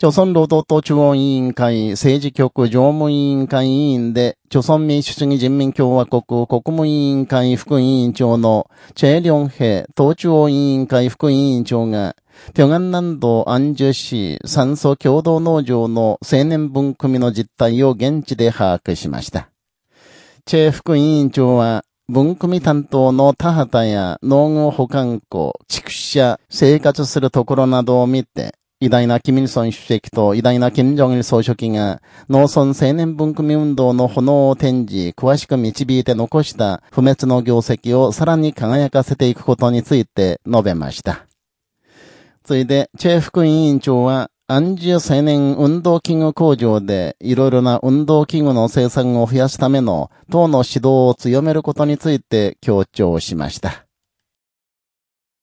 朝鮮労働党中央委員会政治局常務委員会委員で、朝鮮民主主義人民共和国国務委員会副委員長のチェ・リョンヘ党中央委員会副委員長が、平安南道安州市酸素共同農場の青年分組の実態を現地で把握しました。チェ副委員長は、分組担当の田畑や農業保管庫、畜舎、生活するところなどを見て、偉大なキミルソン主席と偉大なキム・ジョンイル総書記が農村青年文組運動の炎を展示、詳しく導いて残した不滅の業績をさらに輝かせていくことについて述べました。ついで、チェ副委員長は、安住青年運動器具工場でいろいろな運動器具の生産を増やすための党の指導を強めることについて強調しました。